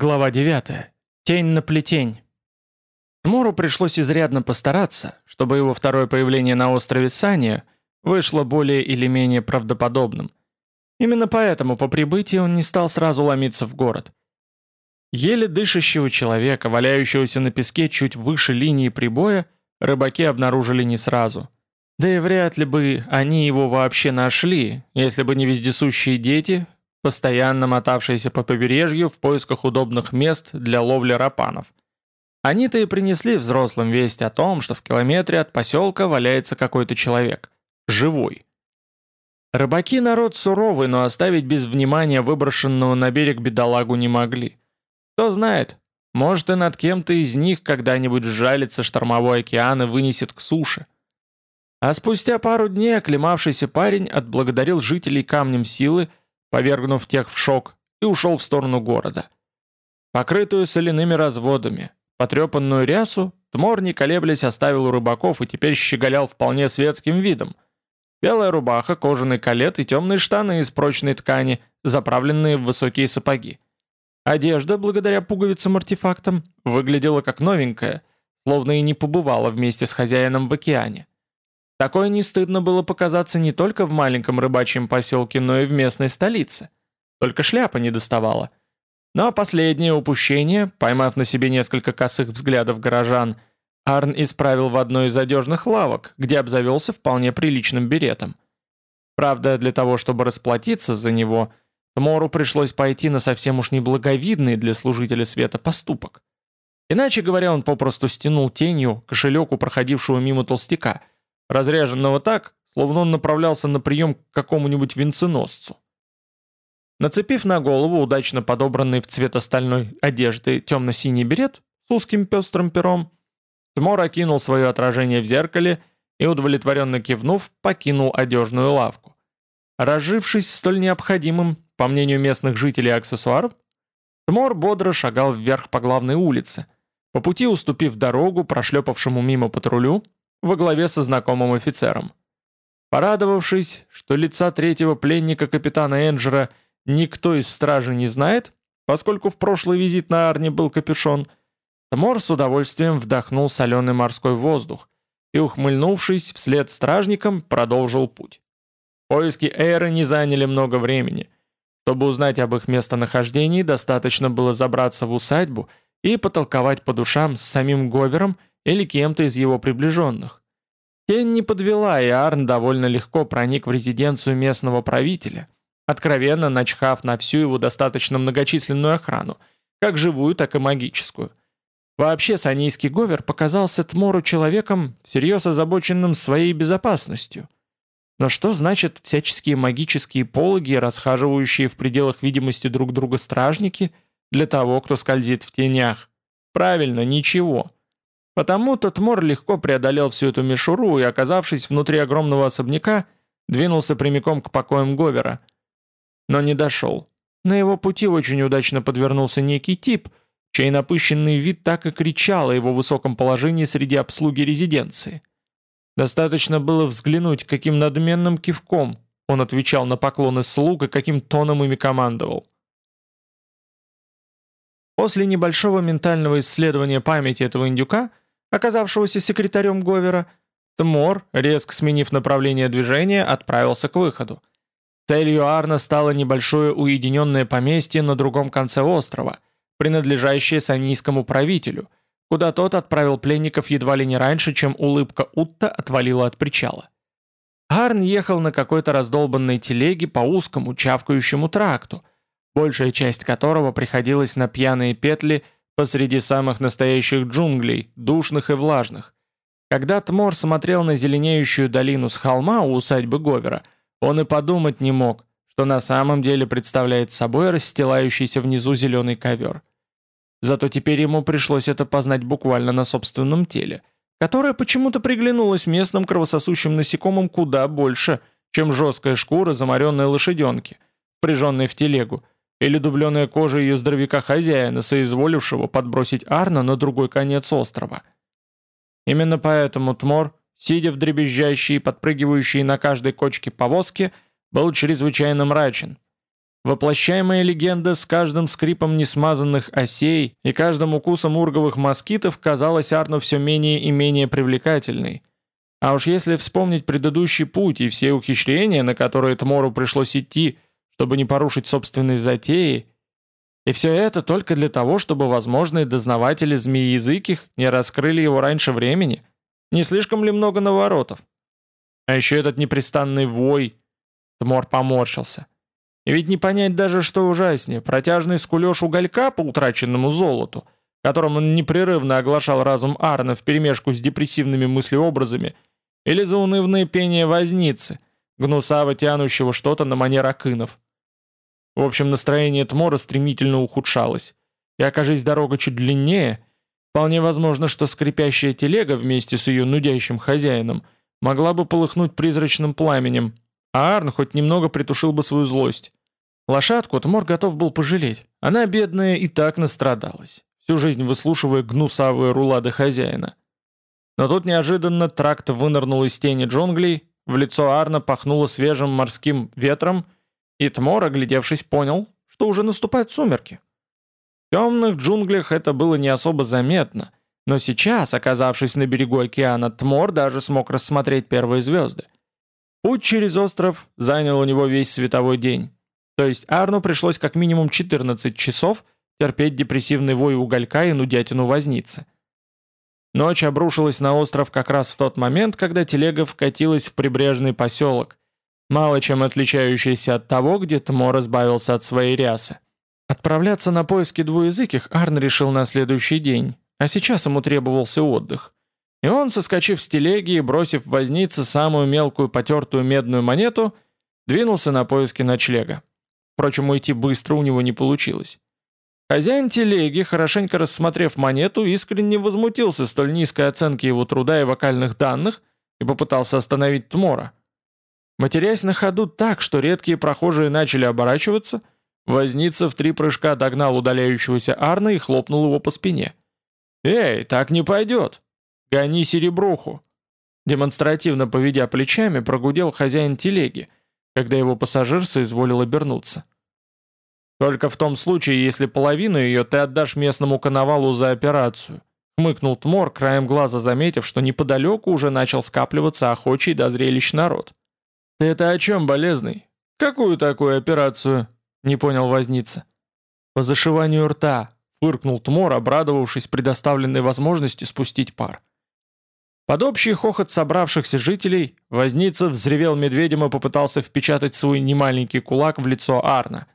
Глава 9. Тень на плетень. Тмору пришлось изрядно постараться, чтобы его второе появление на острове Сания вышло более или менее правдоподобным. Именно поэтому по прибытии он не стал сразу ломиться в город. Еле дышащего человека, валяющегося на песке чуть выше линии прибоя, рыбаки обнаружили не сразу. Да и вряд ли бы они его вообще нашли, если бы не вездесущие дети, постоянно мотавшиеся по побережью в поисках удобных мест для ловли рапанов. Они-то и принесли взрослым весть о том, что в километре от поселка валяется какой-то человек. Живой. Рыбаки народ суровый, но оставить без внимания выброшенного на берег бедолагу не могли. Кто знает, может и над кем-то из них когда-нибудь сжалится штормовой океан и вынесет к суше. А спустя пару дней оклемавшийся парень отблагодарил жителей камнем силы повергнув тех в шок, и ушел в сторону города. Покрытую соляными разводами, потрепанную рясу, Тмор, не колеблясь, оставил у рыбаков и теперь щеголял вполне светским видом. Белая рубаха, кожаный калет и темные штаны из прочной ткани, заправленные в высокие сапоги. Одежда, благодаря пуговицам-артефактам, выглядела как новенькая, словно и не побывала вместе с хозяином в океане. Такое не стыдно было показаться не только в маленьком рыбачьем поселке, но и в местной столице. Только шляпа не доставала. Но последнее упущение, поймав на себе несколько косых взглядов горожан, Арн исправил в одной из одежных лавок, где обзавелся вполне приличным беретом. Правда, для того, чтобы расплатиться за него, Мору пришлось пойти на совсем уж неблаговидный для служителя света поступок. Иначе говоря, он попросту стянул тенью кошелек у проходившего мимо толстяка – разряженного так, словно он направлялся на прием к какому-нибудь венценосцу. Нацепив на голову удачно подобранный в цвет остальной одежды темно-синий берет с узким пестрым пером, Тмор окинул свое отражение в зеркале и, удовлетворенно кивнув, покинул одежную лавку. Разжившись столь необходимым, по мнению местных жителей, аксессуаром, Тмор бодро шагал вверх по главной улице, по пути уступив дорогу прошлепавшему мимо патрулю во главе со знакомым офицером. Порадовавшись, что лица третьего пленника капитана Энджера никто из стражи не знает, поскольку в прошлый визит на Арне был капюшон, Тмор с удовольствием вдохнул соленый морской воздух и, ухмыльнувшись вслед стражникам, продолжил путь. Поиски Эйры не заняли много времени. Чтобы узнать об их местонахождении, достаточно было забраться в усадьбу и потолковать по душам с самим Говером или кем-то из его приближенных. Тень не подвела, и Арн довольно легко проник в резиденцию местного правителя, откровенно начхав на всю его достаточно многочисленную охрану, как живую, так и магическую. Вообще, санийский говер показался Тмору человеком, всерьез озабоченным своей безопасностью. Но что значит всяческие магические пологи, расхаживающие в пределах видимости друг друга стражники, для того, кто скользит в тенях? Правильно, ничего. Потому Тотмор легко преодолел всю эту мишуру и, оказавшись внутри огромного особняка, двинулся прямиком к покоям Говера. Но не дошел. На его пути очень удачно подвернулся некий тип, чей напыщенный вид так и кричал о его высоком положении среди обслуги резиденции. Достаточно было взглянуть, каким надменным кивком он отвечал на поклоны слуг и каким тоном ими командовал. После небольшого ментального исследования памяти этого индюка оказавшегося секретарем Говера, Тмор, резко сменив направление движения, отправился к выходу. Целью Арна стало небольшое уединенное поместье на другом конце острова, принадлежащее санийскому правителю, куда тот отправил пленников едва ли не раньше, чем улыбка Утта отвалила от причала. Арн ехал на какой-то раздолбанной телеге по узкому чавкающему тракту, большая часть которого приходилась на пьяные петли – посреди самых настоящих джунглей, душных и влажных. Когда Тмор смотрел на зеленеющую долину с холма у усадьбы Говера, он и подумать не мог, что на самом деле представляет собой расстилающийся внизу зеленый ковер. Зато теперь ему пришлось это познать буквально на собственном теле, которое почему-то приглянулось местным кровососущим насекомым куда больше, чем жесткая шкура замаренной лошаденки, впряженной в телегу, или дубленая кожа ее здоровяка-хозяина, соизволившего подбросить Арна на другой конец острова. Именно поэтому Тмор, сидя в дребезжащей и подпрыгивающей на каждой кочке повозки, был чрезвычайно мрачен. Воплощаемая легенда с каждым скрипом несмазанных осей и каждым укусом урговых москитов казалась Арну все менее и менее привлекательной. А уж если вспомнить предыдущий путь и все ухищрения, на которые Тмору пришлось идти, чтобы не порушить собственные затеи, и все это только для того, чтобы возможные дознаватели змеи-языких не раскрыли его раньше времени, не слишком ли много наворотов? А еще этот непрестанный вой. Тмор поморщился. И ведь не понять даже, что ужаснее, протяжный скулеж уголька по утраченному золоту, которым он непрерывно оглашал разум Арна вперемешку с депрессивными мыслеобразами, или заунывное пение возницы, гнусаво тянущего что-то на манер акынов. В общем, настроение Тмора стремительно ухудшалось. И окажись дорога чуть длиннее, вполне возможно, что скрипящая телега вместе с ее нудящим хозяином могла бы полыхнуть призрачным пламенем, а Арн хоть немного притушил бы свою злость. Лошадку Тмор готов был пожалеть. Она, бедная, и так настрадалась, всю жизнь выслушивая гнусавые рулады хозяина. Но тут неожиданно тракт вынырнул из тени джунглей, в лицо Арна пахнуло свежим морским ветром, и Тмор, оглядевшись, понял, что уже наступают сумерки. В темных джунглях это было не особо заметно, но сейчас, оказавшись на берегу океана, Тмор даже смог рассмотреть первые звезды — Путь через остров занял у него весь световой день. То есть Арну пришлось как минимум 14 часов терпеть депрессивный вой уголька и нудятину возницы. Ночь обрушилась на остров как раз в тот момент, когда телега вкатилась в прибрежный поселок, мало чем отличающийся от того, где Тмор избавился от своей рясы. Отправляться на поиски двуязыких Арн решил на следующий день, а сейчас ему требовался отдых. И он, соскочив с телеги и бросив вознице самую мелкую потертую медную монету, двинулся на поиски ночлега. Впрочем, уйти быстро у него не получилось. Хозяин телеги, хорошенько рассмотрев монету, искренне возмутился столь низкой оценки его труда и вокальных данных и попытался остановить Тмора. Матерясь на ходу так, что редкие прохожие начали оборачиваться, возница в три прыжка догнал удаляющегося Арна и хлопнул его по спине. «Эй, так не пойдет!» «Гони серебруху!» Демонстративно поведя плечами, прогудел хозяин телеги, когда его пассажир соизволил обернуться. «Только в том случае, если половину ее ты отдашь местному коновалу за операцию», хмыкнул Тмор, краем глаза заметив, что неподалеку уже начал скапливаться охочий до зрелищ народ. «Ты это о чем, болезный? Какую такую операцию?» не понял возница. «По зашиванию рта», фыркнул Тмор, обрадовавшись предоставленной возможности спустить пар. Под общий хохот собравшихся жителей возница взревел медведем и попытался впечатать свой немаленький кулак в лицо Арна.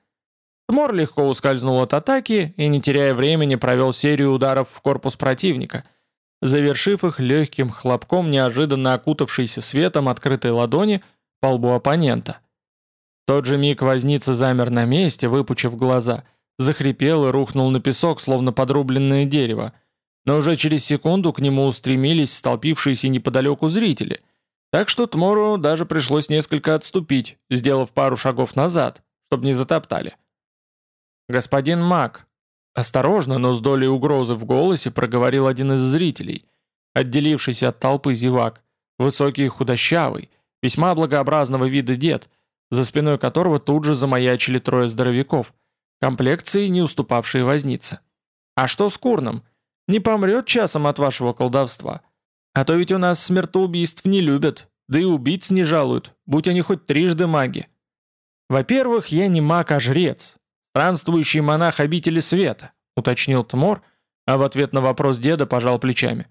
Тмор легко ускользнул от атаки и, не теряя времени, провел серию ударов в корпус противника, завершив их легким хлопком неожиданно окутавшейся светом открытой ладони по лбу оппонента. В тот же миг возница замер на месте, выпучив глаза, захрипел и рухнул на песок, словно подрубленное дерево – но уже через секунду к нему устремились столпившиеся неподалеку зрители, так что Тмору даже пришлось несколько отступить, сделав пару шагов назад, чтобы не затоптали. «Господин Мак», осторожно, но с долей угрозы в голосе проговорил один из зрителей, отделившийся от толпы зевак, высокий и худощавый, весьма благообразного вида дед, за спиной которого тут же замаячили трое здоровяков, комплекции, не уступавшие вознице. «А что с Курном?» Не помрет часом от вашего колдовства. А то ведь у нас смертоубийств не любят, да и убийц не жалуют, будь они хоть трижды маги. Во-первых, я не маг, а жрец, странствующий монах обители света, уточнил Тмор, а в ответ на вопрос деда пожал плечами.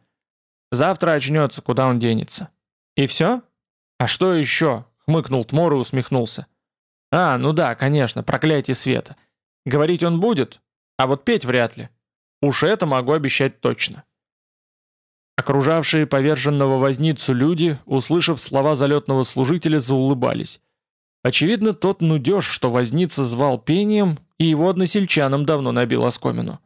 Завтра очнется, куда он денется. И все? А что еще? Хмыкнул Тмор и усмехнулся. А, ну да, конечно, проклятие света. Говорить он будет, а вот петь вряд ли. Уж это могу обещать точно. Окружавшие поверженного возницу люди, услышав слова залетного служителя, заулыбались. Очевидно, тот нудеж, что возница звал пением, и его односельчанам давно набил оскомину.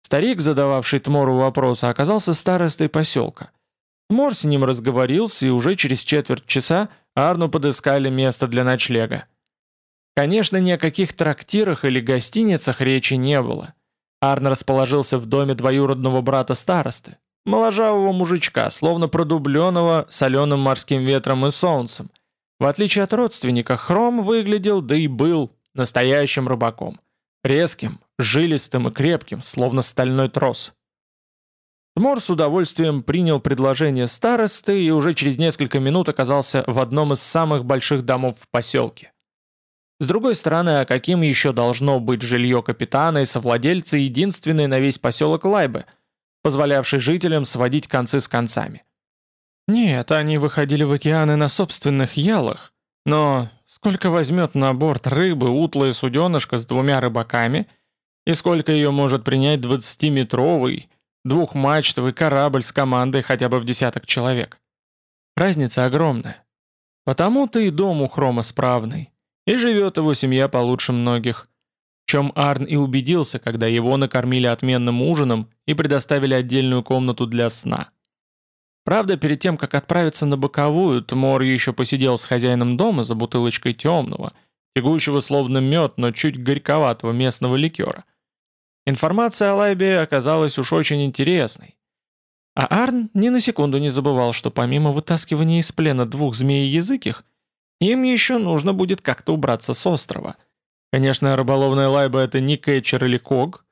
Старик, задававший Тмору вопросы, оказался старостой поселка. Тмор с ним разговорился, и уже через четверть часа Арну подыскали место для ночлега. Конечно, ни о каких трактирах или гостиницах речи не было. Арн расположился в доме двоюродного брата старосты, моложавого мужичка, словно продубленного соленым морским ветром и солнцем. В отличие от родственника, Хром выглядел, да и был, настоящим рыбаком. Резким, жилистым и крепким, словно стальной трос. Тмор с удовольствием принял предложение старосты и уже через несколько минут оказался в одном из самых больших домов в поселке. С другой стороны, а каким еще должно быть жилье капитана и совладельца единственной на весь поселок Лайбы, позволявший жителям сводить концы с концами? Нет, они выходили в океаны на собственных ялах, но сколько возьмет на борт рыбы утлая суденышко с двумя рыбаками, и сколько ее может принять 20-метровый, двухмачтовый корабль с командой хотя бы в десяток человек? Разница огромная. Потому-то и дом у Хрома справный, и живет его семья получше многих. В чем Арн и убедился, когда его накормили отменным ужином и предоставили отдельную комнату для сна. Правда, перед тем, как отправиться на боковую, Тмор еще посидел с хозяином дома за бутылочкой темного, тягучего словно мед, но чуть горьковатого местного ликера. Информация о Лайбе оказалась уж очень интересной. А Арн ни на секунду не забывал, что помимо вытаскивания из плена двух змеи-языких, им еще нужно будет как-то убраться с острова. Конечно, рыболовная лайба — это не кетчер или ког,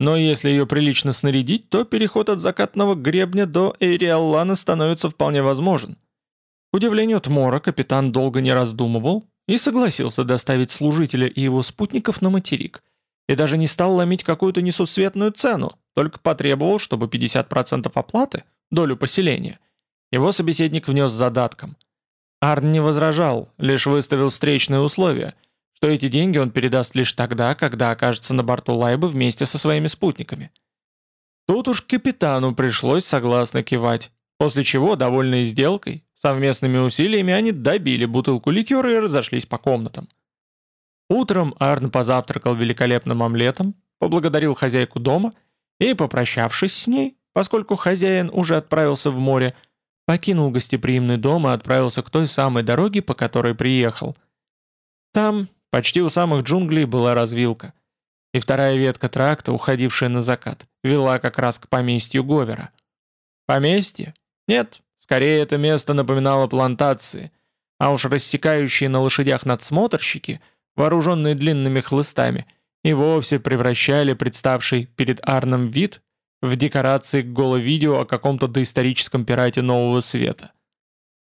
но если ее прилично снарядить, то переход от закатного гребня до Эйриаллана становится вполне возможен. К удивлению Тмора, капитан долго не раздумывал и согласился доставить служителя и его спутников на материк. И даже не стал ломить какую-то несусветную цену, только потребовал, чтобы 50% оплаты, долю поселения, его собеседник внес задатком. Арн не возражал, лишь выставил встречные условия, что эти деньги он передаст лишь тогда, когда окажется на борту Лайбы вместе со своими спутниками. Тут уж капитану пришлось согласно кивать, после чего, довольные сделкой, совместными усилиями они добили бутылку ликера и разошлись по комнатам. Утром Арн позавтракал великолепным омлетом, поблагодарил хозяйку дома и, попрощавшись с ней, поскольку хозяин уже отправился в море, покинул гостеприимный дом и отправился к той самой дороге, по которой приехал. Там, почти у самых джунглей, была развилка. И вторая ветка тракта, уходившая на закат, вела как раз к поместью Говера. Поместье? Нет, скорее это место напоминало плантации, а уж рассекающие на лошадях надсмотрщики, вооруженные длинными хлыстами, и вовсе превращали представший перед Арном вид в декорации к голо-видео о каком-то доисторическом пирате Нового Света.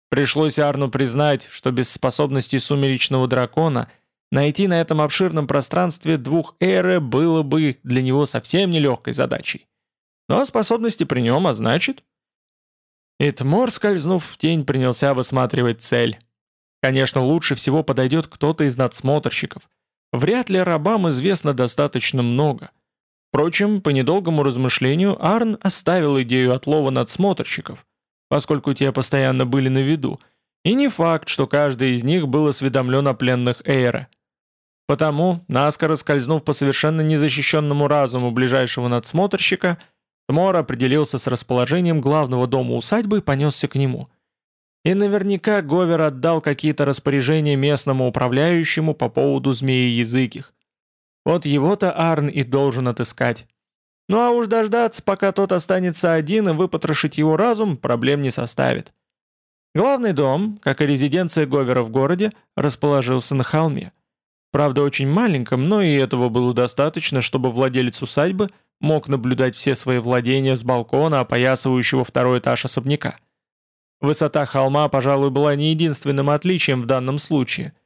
Пришлось Арну признать, что без способностей сумеречного дракона найти на этом обширном пространстве двух эры было бы для него совсем нелегкой задачей. Но способности при нем, а значит... Итмор, скользнув в тень, принялся высматривать цель. Конечно, лучше всего подойдет кто-то из надсмотрщиков. Вряд ли рабам известно достаточно много — Впрочем, по недолгому размышлению Арн оставил идею отлова надсмотрщиков, поскольку те постоянно были на виду, и не факт, что каждый из них был осведомлен о пленных Эйра. Потому, наскоро скользнув по совершенно незащищенному разуму ближайшего надсмотрщика, Тмор определился с расположением главного дома усадьбы и понесся к нему. И наверняка Говер отдал какие-то распоряжения местному управляющему по поводу змеи языких. Вот его-то Арн и должен отыскать. Ну а уж дождаться, пока тот останется один и выпотрошить его разум, проблем не составит. Главный дом, как и резиденция Говера в городе, расположился на холме. Правда, очень маленьком, но и этого было достаточно, чтобы владелец усадьбы мог наблюдать все свои владения с балкона, опоясывающего второй этаж особняка. Высота холма, пожалуй, была не единственным отличием в данном случае –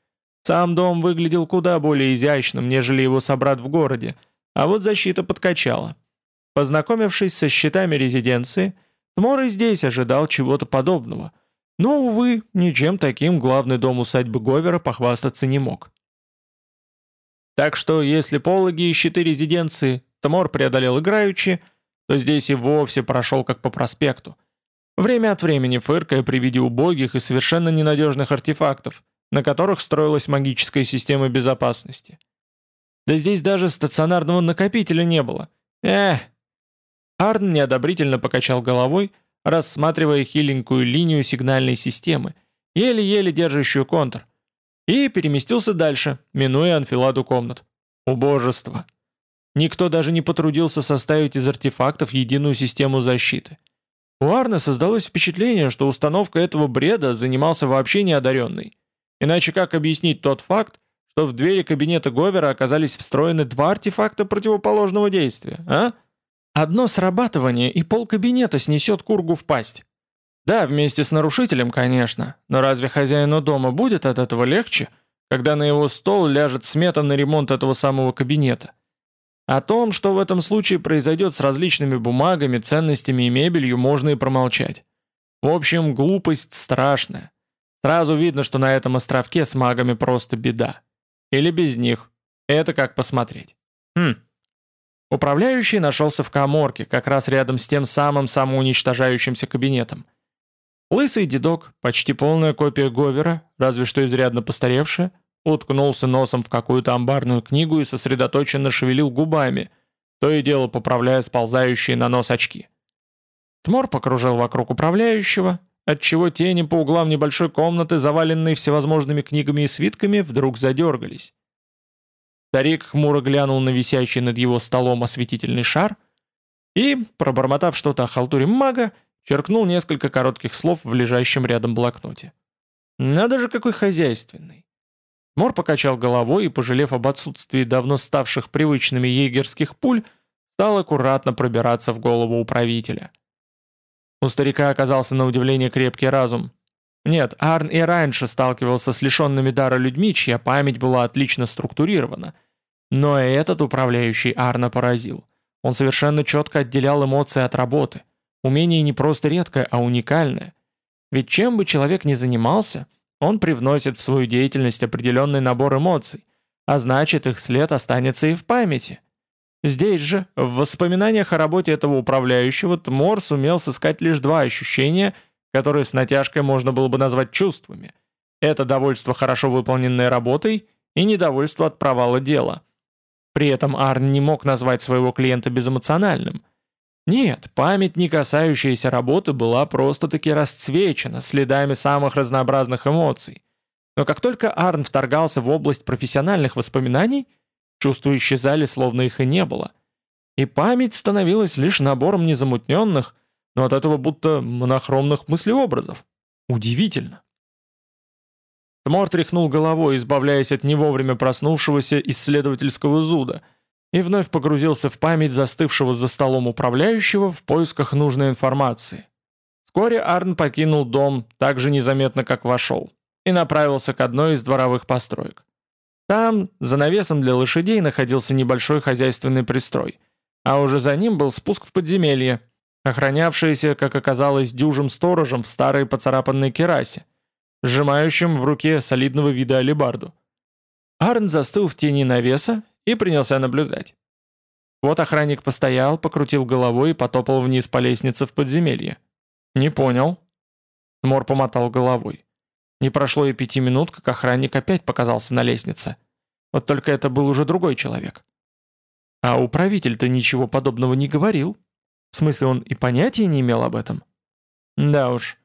сам дом выглядел куда более изящным, нежели его собрат в городе, а вот защита подкачала. Познакомившись со счетами резиденции, Тмор и здесь ожидал чего-то подобного. Но, увы, ничем таким главный дом усадьбы Говера похвастаться не мог. Так что, если пологи и щиты резиденции Тмор преодолел играючи, то здесь и вовсе прошел как по проспекту. Время от времени фыркая при виде убогих и совершенно ненадежных артефактов, на которых строилась магическая система безопасности. Да здесь даже стационарного накопителя не было. Эх! Арн неодобрительно покачал головой, рассматривая хиленькую линию сигнальной системы, еле-еле держащую контур, и переместился дальше, минуя анфиладу комнат. Убожество! Никто даже не потрудился составить из артефактов единую систему защиты. У Арна создалось впечатление, что установка этого бреда занимался вообще неодаренный. Иначе как объяснить тот факт, что в двери кабинета Говера оказались встроены два артефакта противоположного действия, а? Одно срабатывание, и пол кабинета снесет кургу в пасть. Да, вместе с нарушителем, конечно, но разве хозяину дома будет от этого легче, когда на его стол ляжет смета на ремонт этого самого кабинета? О том, что в этом случае произойдет с различными бумагами, ценностями и мебелью, можно и промолчать. В общем, глупость страшная. Сразу видно, что на этом островке с магами просто беда. Или без них. Это как посмотреть. Хм. Управляющий нашелся в коморке, как раз рядом с тем самым самоуничтожающимся кабинетом. Лысый дедок, почти полная копия Говера, разве что изрядно постаревшая, уткнулся носом в какую-то амбарную книгу и сосредоточенно шевелил губами, то и дело поправляя сползающие на нос очки. Тмор покружил вокруг управляющего, отчего тени по углам небольшой комнаты, заваленной всевозможными книгами и свитками, вдруг задергались. Старик хмуро глянул на висящий над его столом осветительный шар и, пробормотав что-то о халтуре мага, черкнул несколько коротких слов в лежащем рядом блокноте. «Надо же, какой хозяйственный!» Мор покачал головой и, пожалев об отсутствии давно ставших привычными егерских пуль, стал аккуратно пробираться в голову управителя. У старика оказался на удивление крепкий разум. Нет, Арн и раньше сталкивался с лишенными дара людьми, чья память была отлично структурирована. Но этот управляющий Арна поразил. Он совершенно четко отделял эмоции от работы. Умение не просто редкое, а уникальное. Ведь чем бы человек ни занимался, он привносит в свою деятельность определенный набор эмоций, а значит их след останется и в памяти. Здесь же, в воспоминаниях о работе этого управляющего, Тмор сумел сыскать лишь два ощущения, которые с натяжкой можно было бы назвать чувствами. Это довольство хорошо выполненной работой и недовольство от провала дела. При этом Арн не мог назвать своего клиента безэмоциональным. Нет, память, не касающаяся работы, была просто-таки расцвечена следами самых разнообразных эмоций. Но как только Арн вторгался в область профессиональных воспоминаний – Чувства исчезали, словно их и не было. И память становилась лишь набором незамутненных, но от этого будто монохромных мыслеобразов. Удивительно. Тмор тряхнул головой, избавляясь от не вовремя проснувшегося исследовательского зуда, и вновь погрузился в память застывшего за столом управляющего в поисках нужной информации. Вскоре Арн покинул дом так же незаметно, как вошел, и направился к одной из дворовых построек. Там, за навесом для лошадей, находился небольшой хозяйственный пристрой, а уже за ним был спуск в подземелье, охранявшийся, как оказалось, дюжим сторожем в старой поцарапанной керасе, сжимающим в руке солидного вида алебарду. Арн застыл в тени навеса и принялся наблюдать. Вот охранник постоял, покрутил головой и потопал вниз по лестнице в подземелье. «Не понял». Мор помотал головой. Не прошло и пяти минут, как охранник опять показался на лестнице. Вот только это был уже другой человек. А управитель-то ничего подобного не говорил. В смысле, он и понятия не имел об этом? Да уж.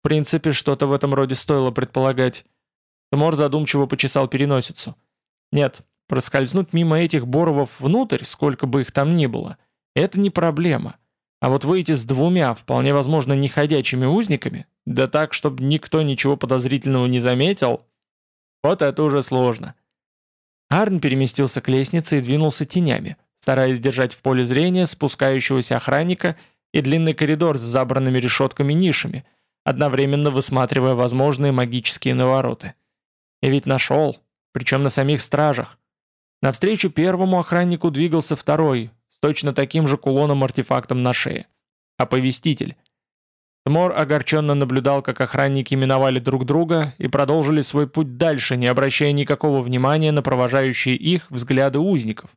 В принципе, что-то в этом роде стоило предполагать. Тмор задумчиво почесал переносицу. Нет, проскользнуть мимо этих боровов внутрь, сколько бы их там ни было, это не проблема. А вот выйти с двумя, вполне возможно, неходячими узниками, да так, чтобы никто ничего подозрительного не заметил, вот это уже сложно. Арн переместился к лестнице и двинулся тенями, стараясь держать в поле зрения спускающегося охранника и длинный коридор с забранными решетками-нишами, одновременно высматривая возможные магические навороты. И ведь нашел, причем на самих стражах. Навстречу первому охраннику двигался второй, точно таким же кулоном-артефактом на шее. Оповеститель. Тмор огорченно наблюдал, как охранники миновали друг друга и продолжили свой путь дальше, не обращая никакого внимания на провожающие их взгляды узников.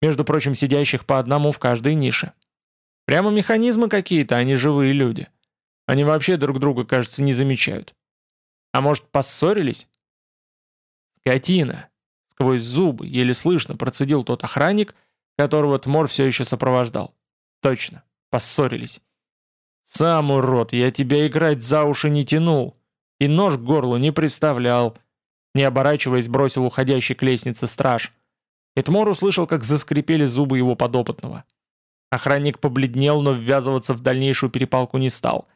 Между прочим, сидящих по одному в каждой нише. Прямо механизмы какие-то, не живые люди. Они вообще друг друга, кажется, не замечают. А может, поссорились? Скотина. Сквозь зубы, еле слышно, процедил тот охранник — которого Тмор все еще сопровождал. Точно, поссорились. «Сам урод, я тебя играть за уши не тянул. И нож к горлу не приставлял». Не оборачиваясь, бросил уходящий к лестнице страж. И Тмор услышал, как заскрипели зубы его подопытного. Охранник побледнел, но ввязываться в дальнейшую перепалку не стал.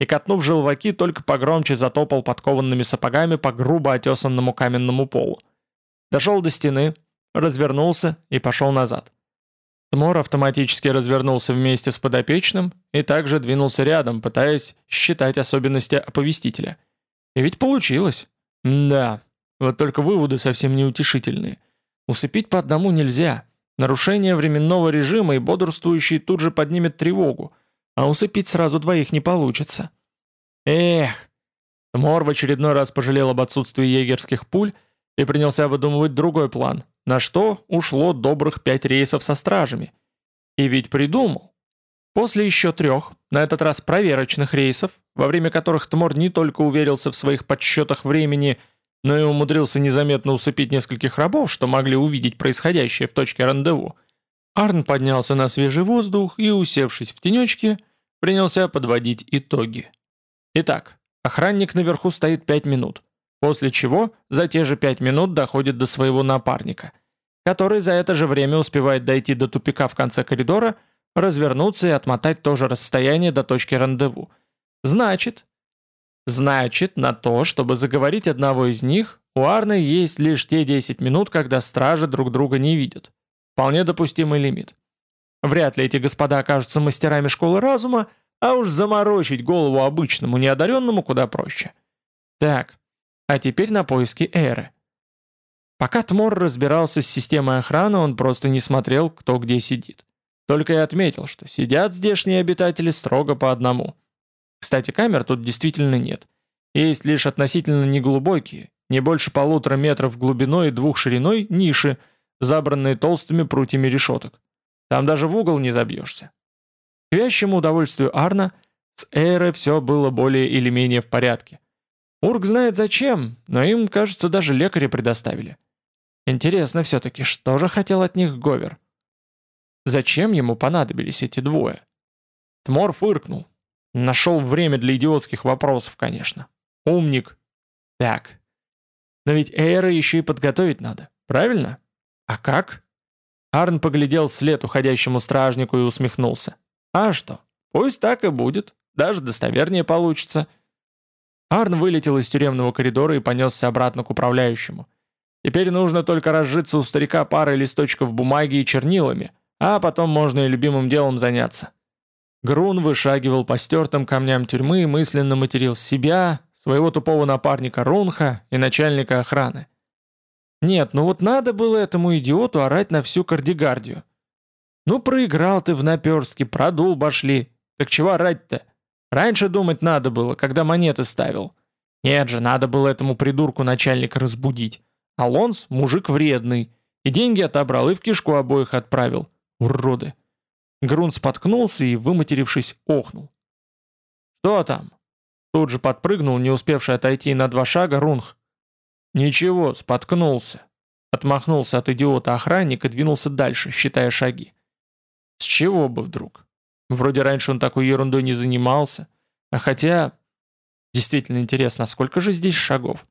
И, катнув желваки, только погромче затопал подкованными сапогами по грубо отесанному каменному полу. Дошел до стены, развернулся и пошел назад. Тмор автоматически развернулся вместе с подопечным и также двинулся рядом, пытаясь считать особенности оповестителя. И ведь получилось. Да, вот только выводы совсем неутешительные. Усыпить по одному нельзя. Нарушение временного режима и бодрствующий тут же поднимет тревогу, а усыпить сразу двоих не получится. Эх! Тмор в очередной раз пожалел об отсутствии егерских пуль и принялся выдумывать другой план, на что ушло добрых пять рейсов со стражами. И ведь придумал. После еще трех, на этот раз проверочных рейсов, во время которых Тмор не только уверился в своих подсчетах времени, но и умудрился незаметно усыпить нескольких рабов, что могли увидеть происходящее в точке рандеву, Арн поднялся на свежий воздух и, усевшись в тенечке, принялся подводить итоги. Итак, охранник наверху стоит пять минут после чего за те же пять минут доходит до своего напарника, который за это же время успевает дойти до тупика в конце коридора, развернуться и отмотать то же расстояние до точки рандеву. Значит, значит, на то, чтобы заговорить одного из них, у Арны есть лишь те 10 минут, когда стражи друг друга не видят. Вполне допустимый лимит. Вряд ли эти господа окажутся мастерами школы разума, а уж заморочить голову обычному неодаренному куда проще. Так, а теперь на поиски Эры. Пока Тмор разбирался с системой охраны, он просто не смотрел, кто где сидит. Только и отметил, что сидят здешние обитатели строго по одному. Кстати, камер тут действительно нет. Есть лишь относительно неглубокие, не больше полутора метров глубиной и двух шириной, ниши, забранные толстыми прутьями решеток. Там даже в угол не забьешься. К вящему удовольствию Арна, с Эрой все было более или менее в порядке. Урк знает зачем, но им, кажется, даже лекаря предоставили. Интересно все-таки, что же хотел от них Говер? Зачем ему понадобились эти двое? Тмор фыркнул. Нашел время для идиотских вопросов, конечно. Умник. Так. Но ведь Эйра еще и подготовить надо, правильно? А как? Арн поглядел вслед уходящему стражнику и усмехнулся. А что? Пусть так и будет. Даже достовернее получится. — Арн вылетел из тюремного коридора и понесся обратно к управляющему. Теперь нужно только разжиться у старика парой листочков бумаги и чернилами, а потом можно и любимым делом заняться. Грун вышагивал по стертым камням тюрьмы и мысленно материл себя, своего тупого напарника Рунха и начальника охраны. Нет, ну вот надо было этому идиоту орать на всю кардигардию. Ну проиграл ты в наперстке, продул башли. Так чего орать-то? Раньше думать надо было, когда монеты ставил. Нет же, надо было этому придурку начальника разбудить. Алонс – мужик вредный. И деньги отобрал, и в кишку обоих отправил. Уроды. Грун споткнулся и, выматерившись, охнул. «Что там?» Тут же подпрыгнул, не успевший отойти на два шага, Рунх. «Ничего, споткнулся». Отмахнулся от идиота охранник и двинулся дальше, считая шаги. «С чего бы вдруг?» Вроде раньше он такой ерундой не занимался. А хотя... Действительно интересно, а сколько же здесь шагов?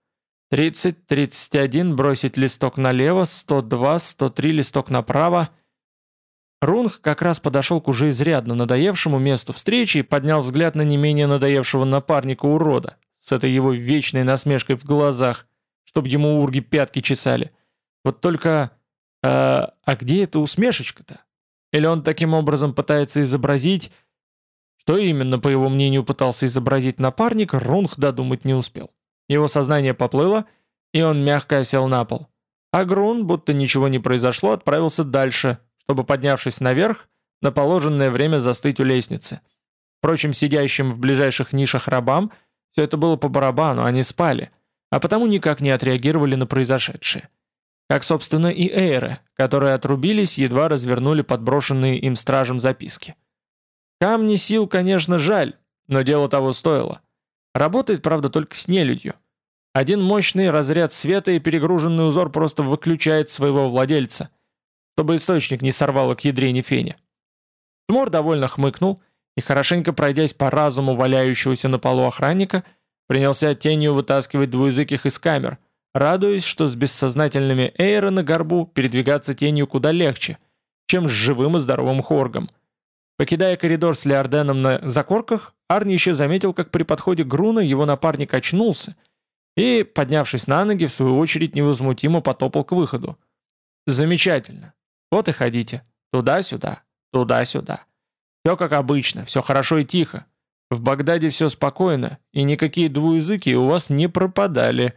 30, 31, бросить листок налево, 102, 103, листок направо. Рунг как раз подошел к уже изрядно надоевшему месту встречи и поднял взгляд на не менее надоевшего напарника урода, с этой его вечной насмешкой в глазах, чтобы ему урги пятки чесали. Вот только... Э, а где эта усмешечка-то? Или он таким образом пытается изобразить... Что именно, по его мнению, пытался изобразить напарник, Рунх додумать не успел. Его сознание поплыло, и он мягко осел на пол. А Грун, будто ничего не произошло, отправился дальше, чтобы, поднявшись наверх, на положенное время застыть у лестницы. Впрочем, сидящим в ближайших нишах рабам все это было по барабану, они спали, а потому никак не отреагировали на произошедшее. Как, собственно, и эйры, которые отрубились, едва развернули подброшенные им стражем записки. Камни сил, конечно, жаль, но дело того стоило. Работает, правда, только с нелюдью. Один мощный разряд света и перегруженный узор просто выключает своего владельца, чтобы источник не сорвало к ядрене фене. Тмор довольно хмыкнул и, хорошенько пройдясь по разуму валяющегося на полу охранника, принялся тенью вытаскивать двуязыких из камер — радуясь, что с бессознательными Эйра на горбу передвигаться тенью куда легче, чем с живым и здоровым Хоргом. Покидая коридор с Леорденом на закорках, Арни еще заметил, как при подходе Груна его напарник очнулся И, поднявшись на ноги, в свою очередь невозмутимо потопал к выходу. «Замечательно. Вот и ходите. Туда-сюда, туда-сюда. Все как обычно, все хорошо и тихо. В Багдаде все спокойно, и никакие двуязыки у вас не пропадали».